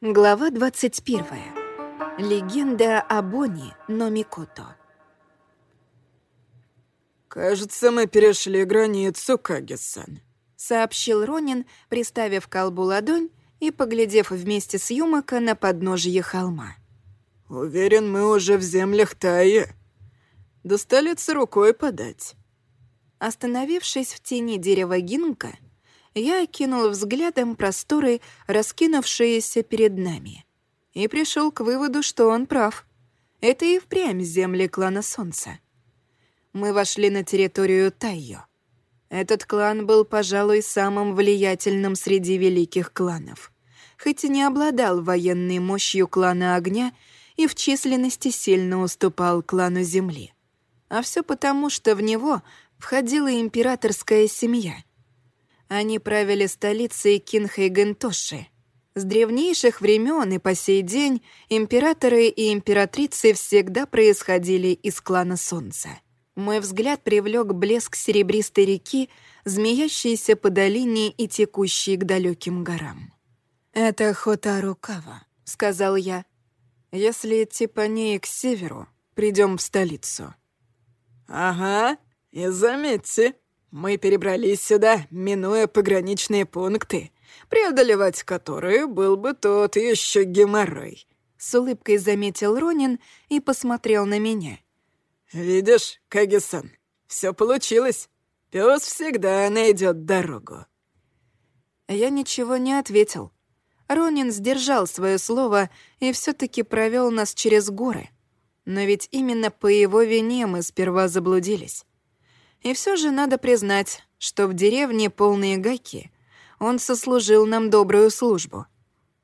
Глава 21. Легенда о Бонни Номикото. «Кажется, мы перешли границу, Кагисан», — сообщил Ронин, приставив колбу ладонь и поглядев вместе с Юмака на подножье холма. «Уверен, мы уже в землях Таи. До столицы рукой подать». Остановившись в тени дерева гинка, я окинул взглядом просторы, раскинувшиеся перед нами, и пришел к выводу, что он прав. Это и впрямь земли клана Солнца. Мы вошли на территорию Тайо. Этот клан был, пожалуй, самым влиятельным среди великих кланов, хоть и не обладал военной мощью клана Огня и в численности сильно уступал клану Земли. А все потому, что в него входила императорская семья — они правили столицей Кинхейгентоши. С древнейших времен и по сей день императоры и императрицы всегда происходили из клана Солнца. Мой взгляд привлек блеск серебристой реки, змеящейся по долине и текущей к далеким горам. «Это Хотарукава», — сказал я. «Если идти по ней к северу, придем в столицу». «Ага, и заметьте, мы перебрались сюда, минуя пограничные пункты, преодолевать которые был бы тот еще геморрой. С улыбкой заметил Ронин и посмотрел на меня. «Видишь, Кагисан, все получилось. Пес всегда найдет дорогу». Я ничего не ответил. Ронин сдержал свое слово и все таки провел нас через горы. Но ведь именно по его вине мы сперва заблудились. И все же надо признать, что в деревне полные гаки он сослужил нам добрую службу.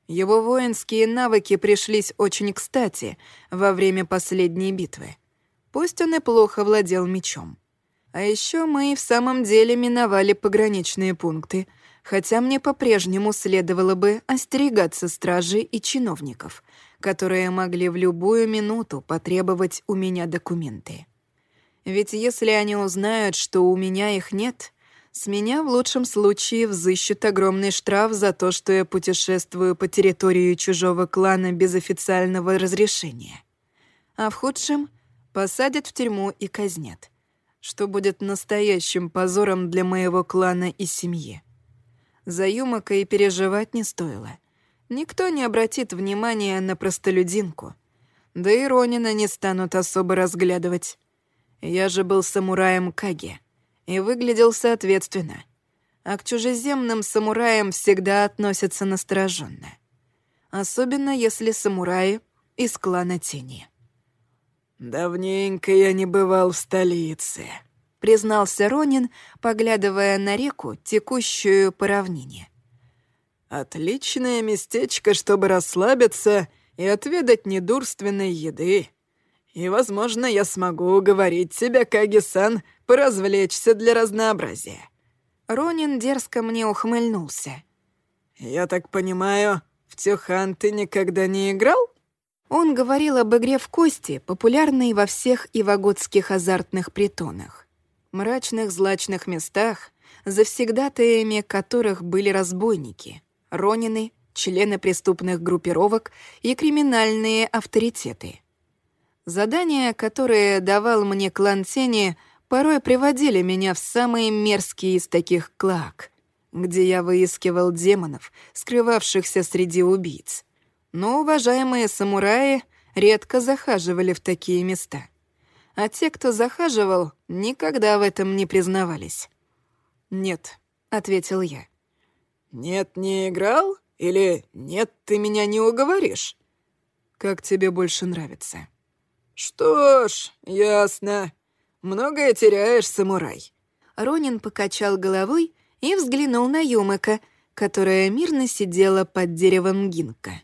Его воинские навыки пришлись очень кстати во время последней битвы. Пусть он и плохо владел мечом. А еще мы и в самом деле миновали пограничные пункты, хотя мне по-прежнему следовало бы остерегаться стражи и чиновников, которые могли в любую минуту потребовать у меня документы. Ведь если они узнают, что у меня их нет, с меня в лучшем случае взыщут огромный штраф за то, что я путешествую по территории чужого клана без официального разрешения. А в худшем — посадят в тюрьму и казнят, что будет настоящим позором для моего клана и семьи. За Юмака и переживать не стоило. Никто не обратит внимания на простолюдинку. Да и Ронина не станут особо разглядывать. Я же был самураем Каги и выглядел соответственно. А к чужеземным самураям всегда относятся настороженно. Особенно если самураи из клана Тени. «Давненько я не бывал в столице», — признался Ронин, поглядывая на реку, текущую по равнине. «Отличное местечко, чтобы расслабиться и отведать недурственной еды. И, возможно, я смогу уговорить тебя, Каги-сан, поразвлечься для разнообразия». Ронин дерзко мне ухмыльнулся. «Я так понимаю, в Тюхан ты никогда не играл?» Он говорил об игре в кости, популярной во всех ивагодских азартных притонах. Мрачных злачных местах, завсегдатаями которых были разбойники, ронины, члены преступных группировок и криминальные авторитеты — Задания, которые давал мне клан Тени, порой приводили меня в самые мерзкие из таких клак, где я выискивал демонов, скрывавшихся среди убийц. Но уважаемые самураи редко захаживали в такие места. А те, кто захаживал, никогда в этом не признавались. «Нет», — ответил я. «Нет, не играл? Или нет, ты меня не уговоришь?» «Как тебе больше нравится?» «Что ж, ясно. Многое теряешь, самурай». Ронин покачал головой и взглянул на Юмака, которая мирно сидела под деревом гинка.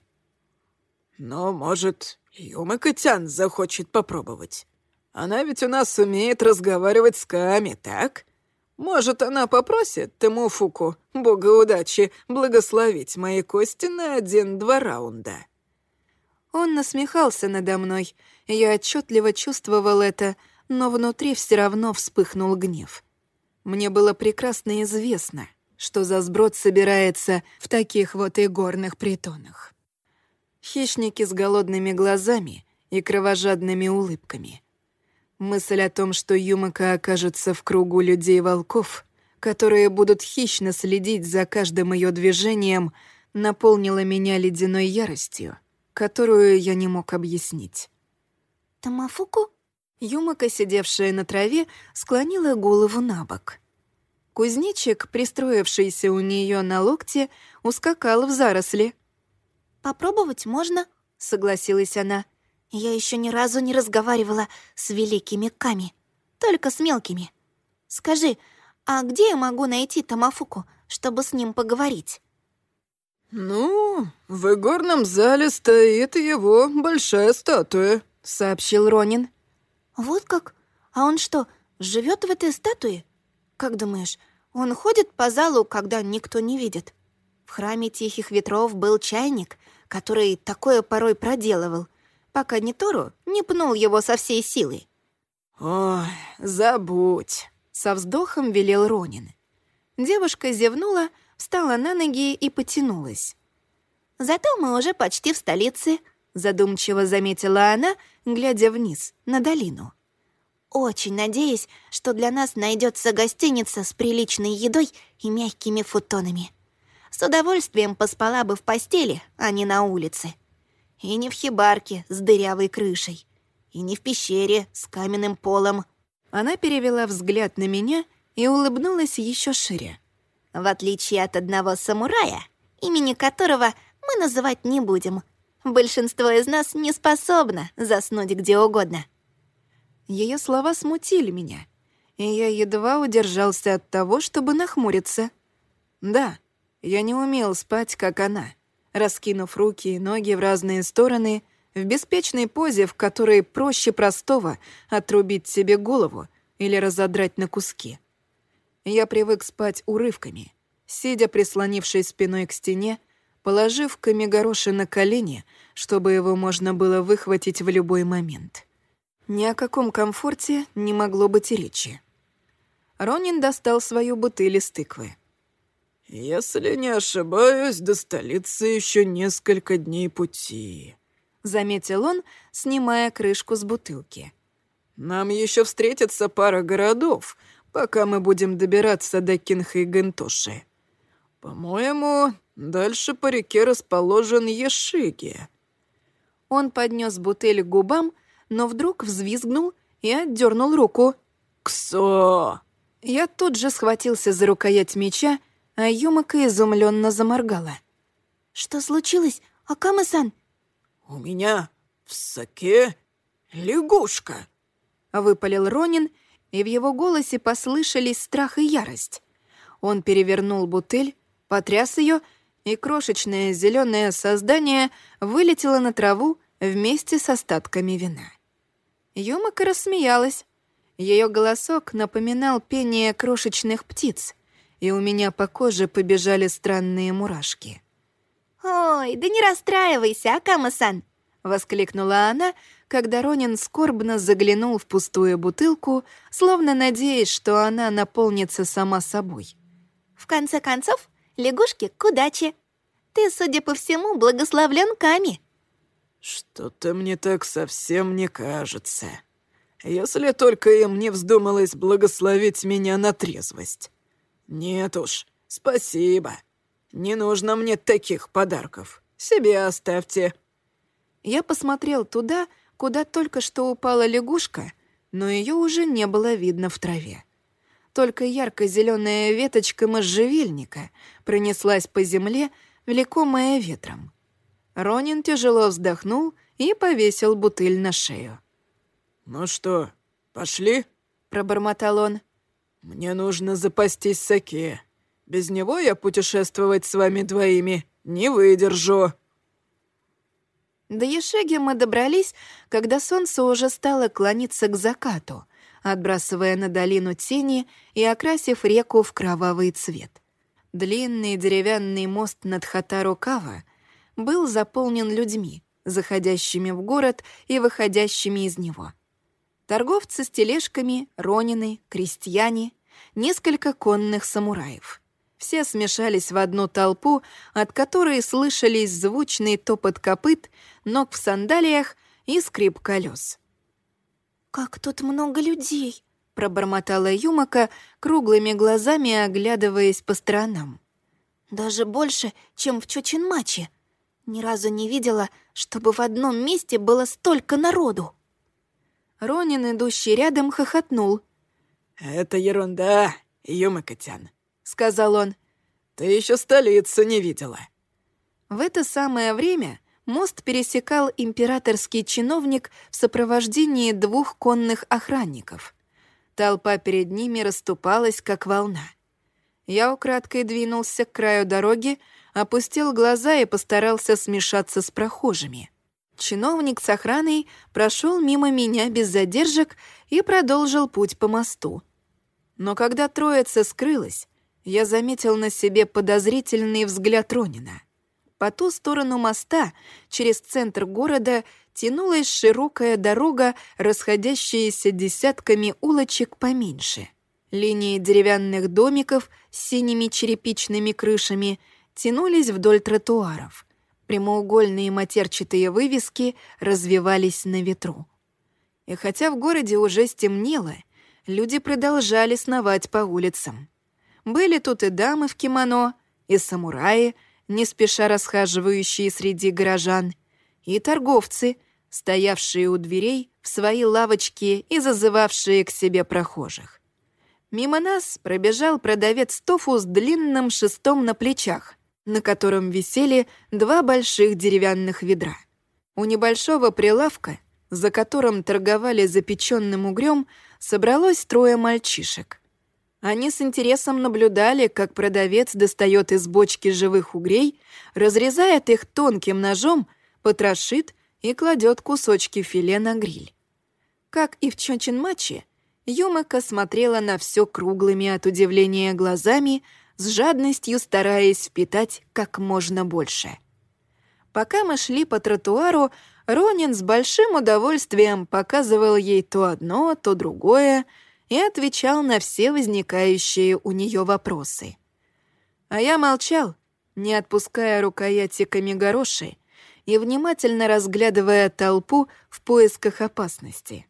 «Но, может, Юмака-тян захочет попробовать. Она ведь у нас умеет разговаривать с Ками, так? Может, она попросит Тимуфуку, бога удачи, благословить мои кости на один-два раунда?» Он насмехался надо мной. Я отчетливо чувствовал это, но внутри все равно вспыхнул гнев. Мне было прекрасно известно, что за сброд собирается в таких вот и горных притонах. Хищники с голодными глазами и кровожадными улыбками. Мысль о том, что Юмака окажется в кругу людей-волков, которые будут хищно следить за каждым ее движением, наполнила меня ледяной яростью, которую я не мог объяснить. «Тамафуку?» Юмака, сидевшая на траве, склонила голову на бок. Кузнечик, пристроившийся у нее на локте, ускакал в заросли. «Попробовать можно?» — согласилась она. «Я еще ни разу не разговаривала с великими Ками, только с мелкими. Скажи, а где я могу найти Тамафуку, чтобы с ним поговорить?» «Ну, в игорном зале стоит его большая статуя», — сообщил Ронин. «Вот как? А он что, живет в этой статуе? Как думаешь, он ходит по залу, когда никто не видит? В храме Тихих Ветров был чайник, который такое порой проделывал, пока Нитору не пнул его со всей силы». «Ой, забудь», — со вздохом велел Ронин. Девушка зевнула, встала на ноги и потянулась. «Зато мы уже почти в столице», — задумчиво заметила она, глядя вниз, на долину. «Очень надеюсь, что для нас найдется гостиница с приличной едой и мягкими футонами. С удовольствием поспала бы в постели, а не на улице. И не в хибарке с дырявой крышей, и не в пещере с каменным полом». Она перевела взгляд на меня и улыбнулась еще шире. «В отличие от одного самурая, имени которого мы называть не будем, Большинство из нас не способно заснуть где угодно. Ее слова смутили меня, и я едва удержался от того, чтобы нахмуриться. Да, я не умел спать, как она, раскинув руки и ноги в разные стороны, в беспечной позе, в которой проще простого отрубить себе голову или разодрать на куски. Я привык спать урывками, сидя прислонившись спиной к стене положив Камигороши на колени, чтобы его можно было выхватить в любой момент. Ни о каком комфорте не могло быть и речи. Ронин достал свою бутыль из тыквы. «Если не ошибаюсь, до столицы еще несколько дней пути», — заметил он, снимая крышку с бутылки. «Нам еще встретится пара городов, пока мы будем добираться до Кинха и Гентоши. По-моему, Дальше по реке расположен Ешиги». Он поднес бутыль к губам, но вдруг взвизгнул и отдернул руку. «Ксо!» Я тут же схватился за рукоять меча, а Юмака изумленно заморгала. «Что случилось, Акама-сан?» «У меня в соке лягушка», — выпалил Ронин, и в его голосе послышались страх и ярость. Он перевернул бутыль, потряс ее и крошечное зеленое создание вылетело на траву вместе с остатками вина. Юмака рассмеялась. Ее голосок напоминал пение крошечных птиц, и у меня по коже побежали странные мурашки. «Ой, да не расстраивайся, Акама-сан!» — воскликнула она, когда Ронин скорбно заглянул в пустую бутылку, словно надеясь, что она наполнится сама собой. «В конце концов, лягушки к удаче. Ты, судя по всему, благословлен Ками». «Что-то мне так совсем не кажется. Если только им не вздумалось благословить меня на трезвость. Нет уж, спасибо. Не нужно мне таких подарков. Себе оставьте». Я посмотрел туда, куда только что упала лягушка, но ее уже не было видно в траве только ярко-зеленая веточка можжевельника пронеслась по земле, влекомая ветром. Ронин тяжело вздохнул и повесил бутыль на шею. «Ну что, пошли?» — пробормотал он. «Мне нужно запастись саке. Без него я путешествовать с вами двоими не выдержу». До Ешеги мы добрались, когда солнце уже стало клониться к закату, отбрасывая на долину тени и окрасив реку в кровавый цвет. Длинный деревянный мост над Хатарукава был заполнен людьми, заходящими в город и выходящими из него. Торговцы с тележками, ронины, крестьяне, несколько конных самураев. Все смешались в одну толпу, от которой слышались звучный топот копыт, ног в сандалиях и скрип колес. «Как тут много людей!» — пробормотала Юмака, круглыми глазами оглядываясь по сторонам. «Даже больше, чем в Чочинмаче. Ни разу не видела, чтобы в одном месте было столько народу». Ронин, идущий рядом, хохотнул. «Это ерунда, Юмакатян сказал он. «Ты еще столицу не видела». В это самое время мост пересекал императорский чиновник в сопровождении двух конных охранников. Толпа перед ними расступалась, как волна. Я украдкой двинулся к краю дороги, опустил глаза и постарался смешаться с прохожими. Чиновник с охраной прошел мимо меня без задержек и продолжил путь по мосту. Но когда троица скрылась, я заметил на себе подозрительный взгляд Ронина. По ту сторону моста, через центр города, тянулась широкая дорога, расходящаяся десятками улочек поменьше. Линии деревянных домиков с синими черепичными крышами тянулись вдоль тротуаров. Прямоугольные матерчатые вывески развивались на ветру. И хотя в городе уже стемнело, люди продолжали сновать по улицам. Были тут и дамы в кимоно, и самураи, не спеша расхаживающие среди горожан, и торговцы, стоявшие у дверей в свои лавочки и зазывавшие к себе прохожих. Мимо нас пробежал продавец тофу с длинным шестом на плечах, на котором висели два больших деревянных ведра. У небольшого прилавка, за которым торговали запеченным угрём, собралось трое мальчишек. Они с интересом наблюдали, как продавец достает из бочки живых угрей, разрезает их тонким ножом, потрошит и кладет кусочки филе на гриль. Как и в Чончин-матче, Юмака смотрела на все круглыми от удивления глазами, с жадностью стараясь впитать как можно больше. Пока мы шли по тротуару, Ронин с большим удовольствием показывал ей то одно, то другое — и отвечал на все возникающие у нее вопросы. А я молчал, не отпуская рукояти камигороши и внимательно разглядывая толпу в поисках опасности.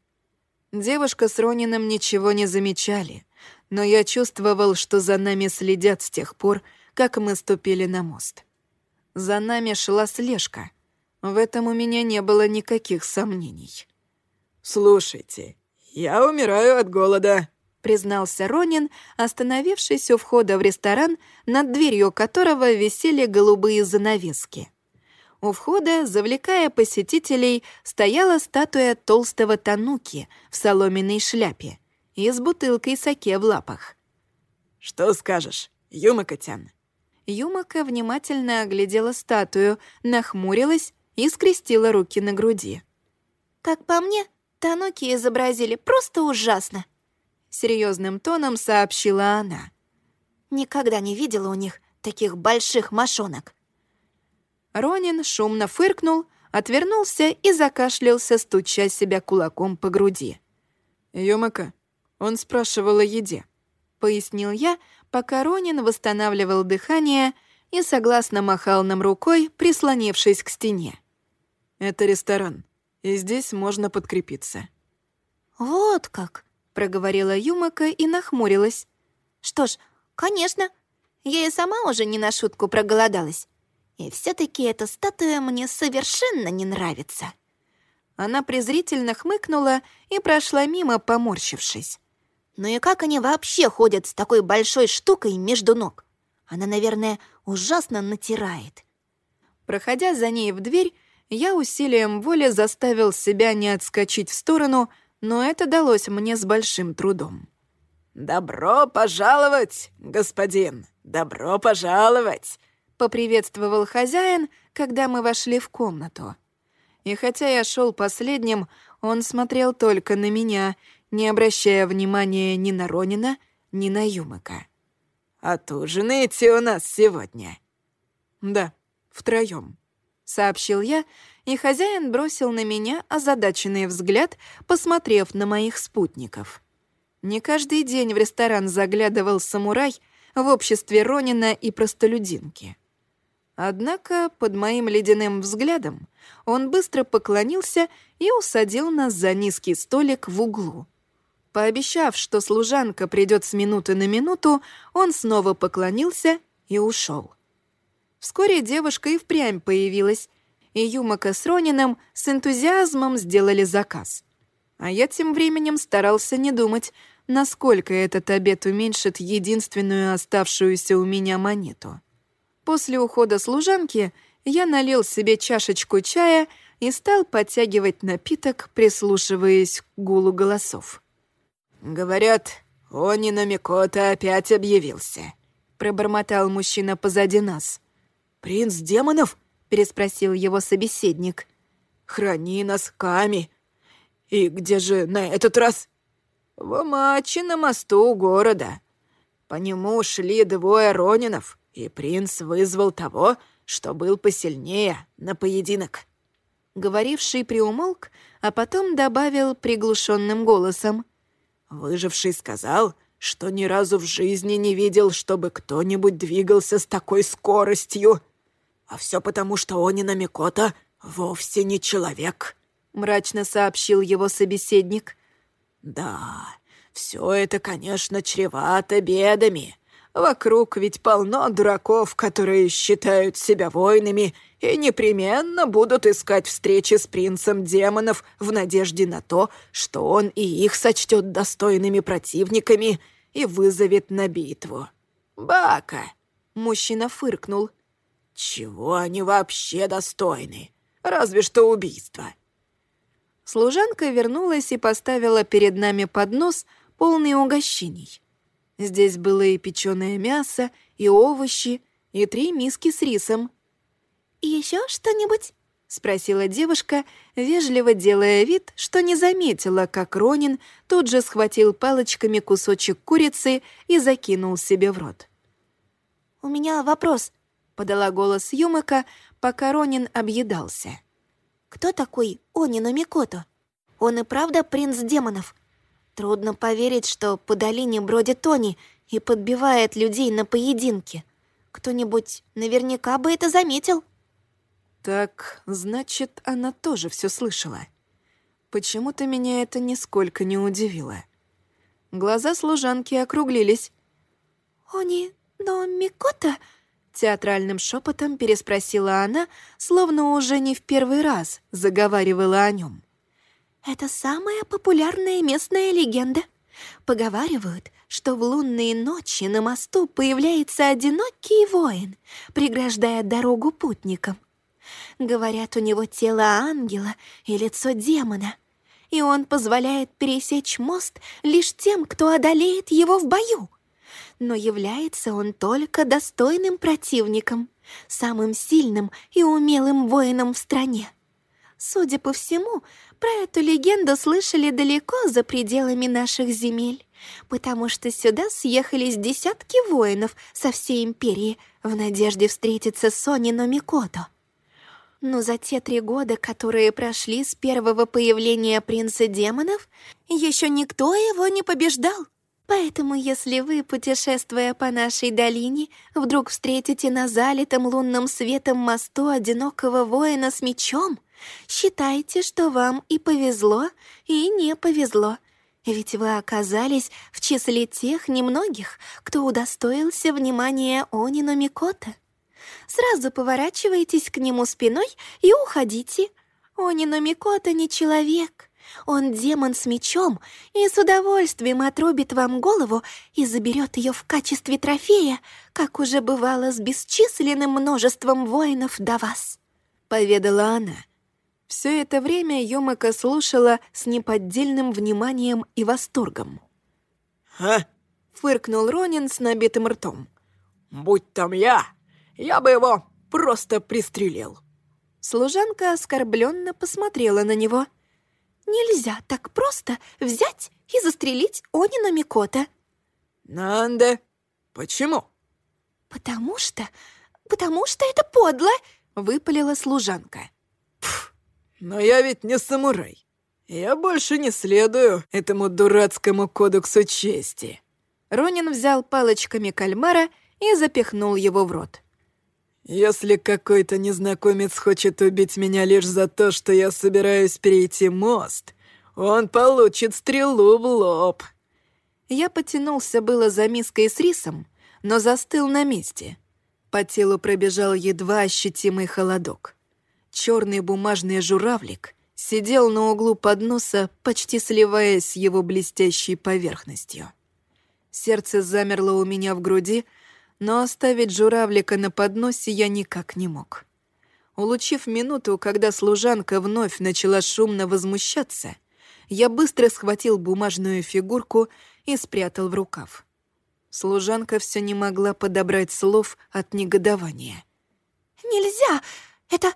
Девушка с Ронином ничего не замечали, но я чувствовал, что за нами следят с тех пор, как мы ступили на мост. За нами шла слежка. В этом у меня не было никаких сомнений. «Слушайте, «Я умираю от голода», — признался Ронин, остановившись у входа в ресторан, над дверью которого висели голубые занавески. У входа, завлекая посетителей, стояла статуя толстого тануки в соломенной шляпе и с бутылкой саке в лапах. «Что скажешь, Юмака-тян?» Юмака внимательно оглядела статую, нахмурилась и скрестила руки на груди. «Как по мне, Тануки изобразили просто ужасно», — серьезным тоном сообщила она. «Никогда не видела у них таких больших мошонок». Ронин шумно фыркнул, отвернулся и закашлялся, стуча себя кулаком по груди. «Юмака, он спрашивал о еде», — пояснил я, пока Ронин восстанавливал дыхание и согласно махал нам рукой, прислонившись к стене. «Это ресторан и здесь можно подкрепиться». «Вот как!» — проговорила Юмака и нахмурилась. «Что ж, конечно, я и сама уже не на шутку проголодалась. И все таки эта статуя мне совершенно не нравится». Она презрительно хмыкнула и прошла мимо, поморщившись. «Ну и как они вообще ходят с такой большой штукой между ног? Она, наверное, ужасно натирает». Проходя за ней в дверь, я усилием воли заставил себя не отскочить в сторону, но это далось мне с большим трудом. «Добро пожаловать, господин! Добро пожаловать!» — поприветствовал хозяин, когда мы вошли в комнату. И хотя я шел последним, он смотрел только на меня, не обращая внимания ни на Ронина, ни на Юмака. «Отужинаете у нас сегодня?» «Да, втроем сообщил я, и хозяин бросил на меня озадаченный взгляд, посмотрев на моих спутников. Не каждый день в ресторан заглядывал самурай, в обществе Ронина и простолюдинки. Однако под моим ледяным взглядом он быстро поклонился и усадил нас за низкий столик в углу. Пообещав, что служанка придет с минуты на минуту, он снова поклонился и ушел. Вскоре девушка и впрямь появилась, и Юмака с Ронином с энтузиазмом сделали заказ. А я тем временем старался не думать, насколько этот обед уменьшит единственную оставшуюся у меня монету. После ухода служанки я налил себе чашечку чая и стал подтягивать напиток, прислушиваясь к гулу голосов. «Говорят, Онина Микота опять объявился», — пробормотал мужчина позади нас. «Принц демонов?» — переспросил его собеседник. «Храни нас, Ками. И где же на этот раз?» «В Амачи на мосту города. По нему шли двое ронинов, и принц вызвал того, что был посильнее, на поединок». Говоривший приумолк, а потом добавил приглушенным голосом. «Выживший сказал, что ни разу в жизни не видел, чтобы кто-нибудь двигался с такой скоростью. А все потому, что Онина Микота вовсе не человек», — мрачно сообщил его собеседник. «Да, все это, конечно, чревато бедами. Вокруг ведь полно дураков, которые считают себя воинами и непременно будут искать встречи с принцем демонов в надежде на то, что он и их сочтет достойными противниками и вызовет на битву. «Бака!» — мужчина фыркнул. «Чего они вообще достойны? Разве что убийство». Служанка вернулась и поставила перед нами поднос, полный угощений. Здесь было и печеное мясо, и овощи, и три миски с рисом. еще что-нибудь?» — спросила девушка, вежливо делая вид, что не заметила, как Ронин тут же схватил палочками кусочек курицы и закинул себе в рот. «У меня вопрос», — подала голос Юмака, пока Ронин объедался. «Кто такой Онина Микото? Он и правда принц демонов?» Трудно поверить, что по долине бродит Тони и подбивает людей на поединки. Кто-нибудь наверняка бы это заметил. Так, значит, она тоже все слышала. Почему-то меня это нисколько не удивило. Глаза служанки округлились. «Они, но Микота?» Театральным шепотом переспросила она, словно уже не в первый раз заговаривала о нем. Это самая популярная местная легенда. Поговаривают, что в лунные ночи на мосту появляется одинокий воин, преграждая дорогу путникам. Говорят, у него тело ангела и лицо демона, и он позволяет пересечь мост лишь тем, кто одолеет его в бою. Но является он только достойным противником, самым сильным и умелым воином в стране. Судя по всему, про эту легенду слышали далеко за пределами наших земель, потому что сюда съехались десятки воинов со всей империи в надежде встретиться с Сонино Микото. Но за те три года, которые прошли с первого появления принца демонов, еще никто его не побеждал. Поэтому, если вы, путешествуя по нашей долине, вдруг встретите на залитом лунным светом мосту одинокого воина с мечом — Считайте, что вам и повезло, и не повезло, ведь вы оказались в числе тех немногих, кто удостоился внимания Онину Микота. Сразу поворачивайтесь к нему спиной и уходите. Онину Микота не человек. Он демон с мечом и с удовольствием отрубит вам голову и заберет ее в качестве трофея, как уже бывало с бесчисленным множеством воинов до вас», — поведала она. Все это время Йомака слушала с неподдельным вниманием и восторгом. «А?» — фыркнул Ронин с набитым ртом. «Будь там я, я бы его просто пристрелил». Служанка оскорбленно посмотрела на него. «Нельзя так просто взять и застрелить Онина Микота». «Нанда, почему?» «Потому что... потому что это подло!» — выпалила служанка. Но я ведь не самурай. Я больше не следую этому дурацкому кодексу чести. Ронин взял палочками кальмара и запихнул его в рот. «Если какой-то незнакомец хочет убить меня лишь за то, что я собираюсь перейти мост, он получит стрелу в лоб». Я потянулся было за миской с рисом, но застыл на месте. По телу пробежал едва ощутимый холодок. Черный бумажный журавлик сидел на углу подноса, почти сливаясь с его блестящей поверхностью. Сердце замерло у меня в груди, но оставить журавлика на подносе я никак не мог. Улучив минуту, когда служанка вновь начала шумно возмущаться, я быстро схватил бумажную фигурку и спрятал в рукав. Служанка все не могла подобрать слов от негодования. «Нельзя! Это...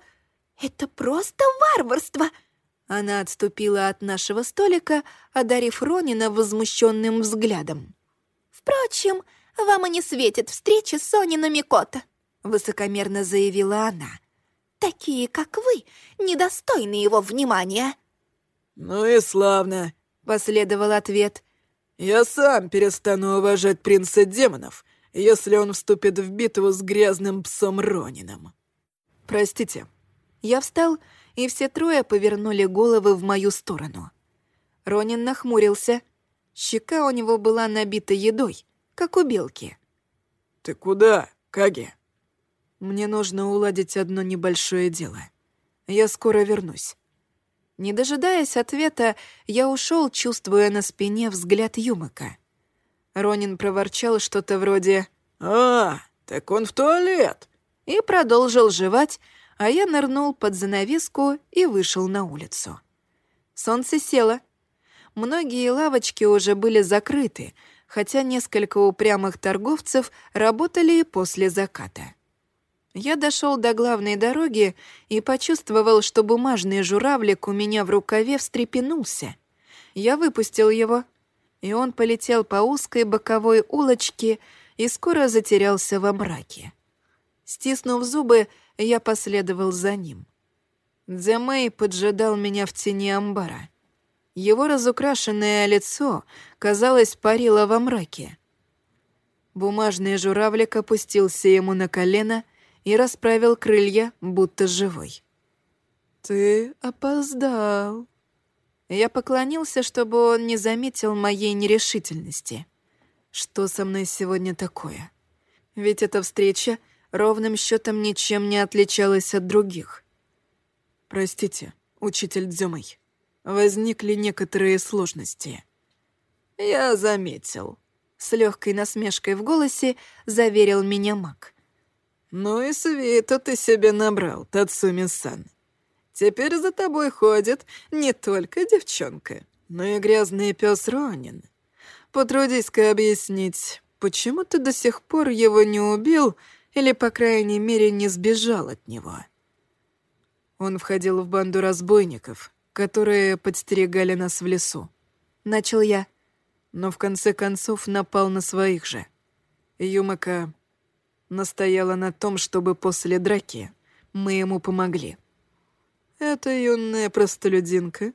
это просто варварство!» Она отступила от нашего столика, одарив Ронина возмущенным взглядом. «Впрочем, вам и не светит встреча с Сонина Микота», — высокомерно заявила она. «Такие, как вы, недостойны его внимания». «Ну и славно», — последовал ответ. «Я сам перестану уважать принца демонов, если он вступит в битву с грязным псом Ронином». «Простите». Я встал, и все трое повернули головы в мою сторону. Ронин нахмурился — Щека у него была набита едой, как у белки. «Ты куда, Каги?» «Мне нужно уладить одно небольшое дело. Я скоро вернусь». Не дожидаясь ответа, я ушел, чувствуя на спине взгляд Юмака. Ронин проворчал что-то вроде «А, так он в туалет!» и продолжил жевать, а я нырнул под занавеску и вышел на улицу. Солнце село — многие лавочки уже были закрыты, хотя несколько упрямых торговцев работали и после заката. Я дошел до главной дороги и почувствовал, что бумажный журавлик у меня в рукаве встрепенулся. Я выпустил его, и он полетел по узкой боковой улочке и скоро затерялся во мраке. Стиснув зубы, я последовал за ним. Дзямэй поджидал меня в тени амбара. Его разукрашенное лицо, казалось, парило во мраке. Бумажный журавлик опустился ему на колено и расправил крылья, будто живой. «Ты опоздал». Я поклонился, чтобы он не заметил моей нерешительности. Что со мной сегодня такое? Ведь эта встреча ровным счетом ничем не отличалась от других. «Простите, учитель Дзюмэй» возникли некоторые сложности. «Я заметил», — с легкой насмешкой в голосе заверил меня маг. «Ну и свиту ты себе набрал, Тацуми-сан. Теперь за тобой ходит не только девчонка, но и грязный пес Ронин. Потрудись-ка объяснить, почему ты до сих пор его не убил или, по крайней мере, не сбежал от него?» Он входил в банду разбойников, которые подстерегали нас в лесу. Начал я, но в конце концов напал на своих же. Юмака настояла на том, чтобы после драки мы ему помогли. «Эта юная простолюдинка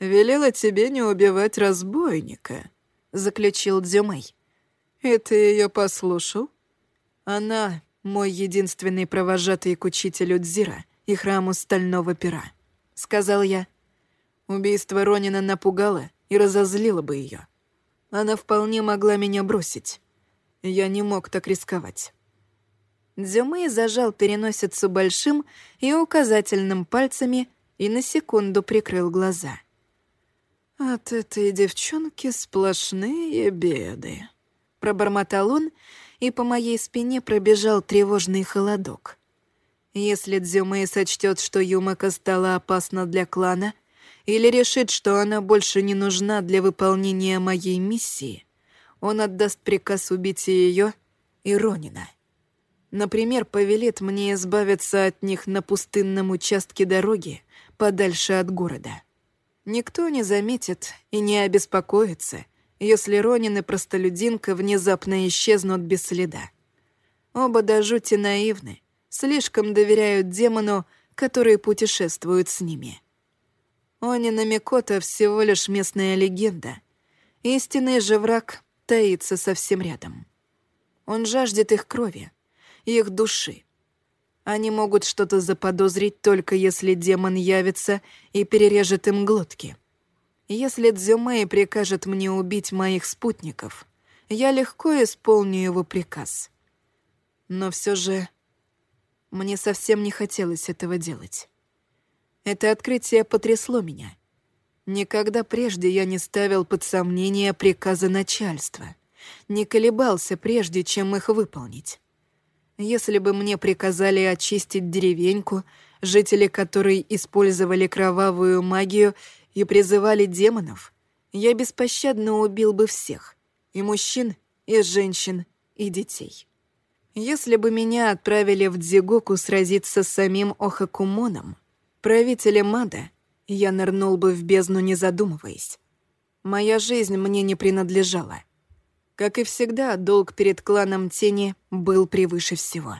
велела тебе не убивать разбойника», — заключил Дзюмэй. «И ты ее послушал?» «Она — мой единственный провожатый к учителю Дзира и храму Стального Пера», — сказал я. Убийство Ронина напугало и разозлило бы ее. Она вполне могла меня бросить. Я не мог так рисковать. Дзюмэй зажал переносицу большим и указательным пальцами и на секунду прикрыл глаза. «От этой девчонки сплошные беды», — пробормотал он, и по моей спине пробежал тревожный холодок. Если Дзюмэй сочтет, что Юмака стала опасна для клана, или решит, что она больше не нужна для выполнения моей миссии, он отдаст приказ убить ее и Ронина. Например, повелит мне избавиться от них на пустынном участке дороги подальше от города. Никто не заметит и не обеспокоится, если Ронин и простолюдинка внезапно исчезнут без следа. Оба до жути наивны, слишком доверяют демону, который путешествует с ними. Онина Микота всего лишь местная легенда. Истинный же враг таится совсем рядом. Он жаждет их крови, их души. Они могут что-то заподозрить только если демон явится и перережет им глотки. Если Дзюмэй прикажет мне убить моих спутников, я легко исполню его приказ. Но все же мне совсем не хотелось этого делать. Это открытие потрясло меня. Никогда прежде я не ставил под сомнение приказы начальства, не колебался прежде, чем их выполнить. Если бы мне приказали очистить деревеньку, жители которой использовали кровавую магию и призывали демонов, я беспощадно убил бы всех — и мужчин, и женщин, и детей. Если бы меня отправили в Дзигоку сразиться с самим Охакумоном, правителем Мада, я нырнул бы в бездну, не задумываясь. Моя жизнь мне не принадлежала. Как и всегда, долг перед кланом Тени был превыше всего.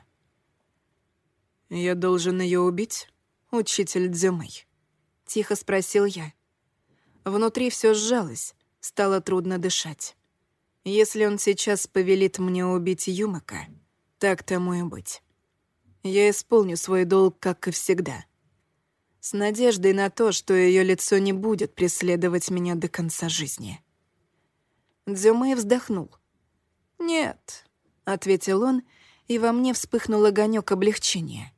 «Я должен ее убить, учитель Дзюмэй?» — тихо спросил я. Внутри все сжалось, стало трудно дышать. Если он сейчас повелит мне убить Юмака, так тому и быть. Я исполню свой долг, как и всегда. С надеждой на то, что ее лицо не будет преследовать меня до конца жизни. Дзюмэй вздохнул. «Нет», — ответил он, и во мне вспыхнул огонек облегчения.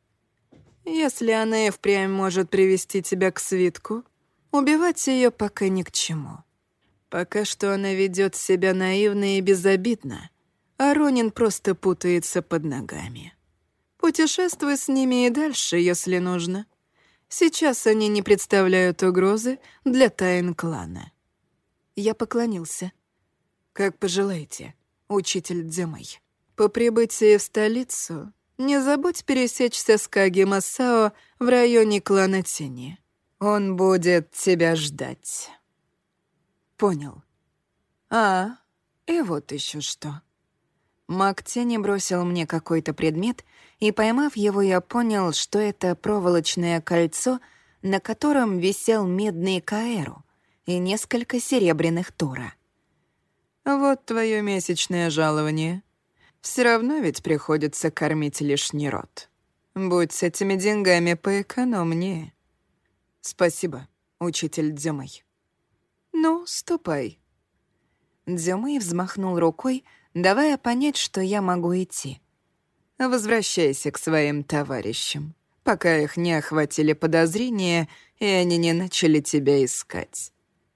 «Если она и впрямь может привести тебя к свитку, убивать ее пока ни к чему». Пока что она ведет себя наивно и безобидно, а Ронин просто путается под ногами. Путешествуй с ними и дальше, если нужно. Сейчас они не представляют угрозы для тайн клана. Я поклонился. «Как пожелаете, учитель Дзюмэй. По прибытии в столицу не забудь пересечься с Каги Масао в районе клана Тени. Он будет тебя ждать». Понял. А, и вот еще что. Маг тени бросил мне какой-то предмет, и, поймав его, я понял, что это проволочное кольцо, на котором висел медный каэру и несколько серебряных тора. «Вот твое месячное жалование. Все равно ведь приходится кормить лишний рот. Будь с этими деньгами поэкономнее». «Спасибо, учитель Дзюмэй». «Ну, ступай». Дзюмэй взмахнул рукой, давая понять, что я могу идти. «Возвращайся к своим товарищам, пока их не охватили подозрения, и они не начали тебя искать.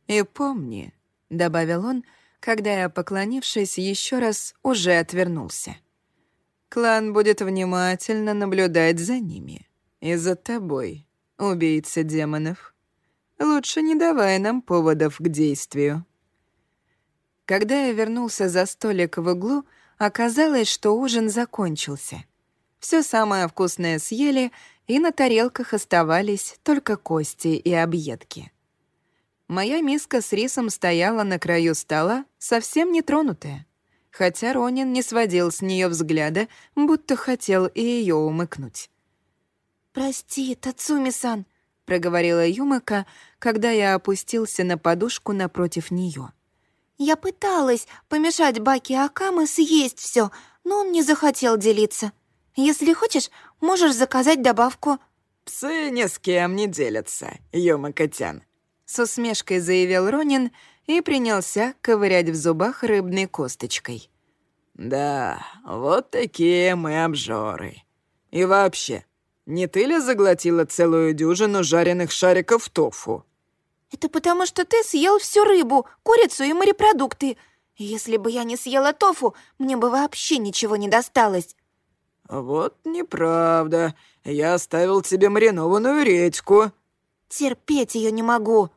И помни», — добавил он, когда я, поклонившись, еще раз уже отвернулся. «Клан будет внимательно наблюдать за ними и за тобой, убийца демонов». Лучше не давай нам поводов к действию». Когда я вернулся за столик в углу, оказалось, что ужин закончился. Все самое вкусное съели, и на тарелках оставались только кости и объедки. Моя миска с рисом стояла на краю стола, совсем не тронутая, хотя Ронин не сводил с нее взгляда, будто хотел и ее умыкнуть. «Прости, Тацуми-сан», — проговорила Юмака, когда я опустился на подушку напротив нее. «Я пыталась помешать Баки Акамы съесть все, но он не захотел делиться. Если хочешь, можешь заказать добавку». «Псы ни с кем не делятся, Юмака-тян», — с усмешкой заявил Ронин и принялся ковырять в зубах рыбной косточкой. «Да, вот такие мы обжоры. И вообще, не ты ли заглотила целую дюжину жареных шариков тофу?» «Это потому, что ты съел всю рыбу, курицу и морепродукты. Если бы я не съела тофу, мне бы вообще ничего не досталось». «Вот неправда. Я оставил тебе маринованную редьку». «Терпеть ее не могу».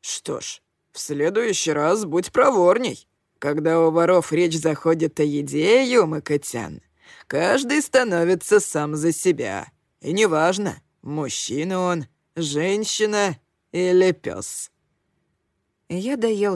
«Что ж, в следующий раз будь проворней. Когда у воров речь заходит о еде, Юма Котян, каждый становится сам за себя». И неважно, мужчина он, женщина или пес. Я доел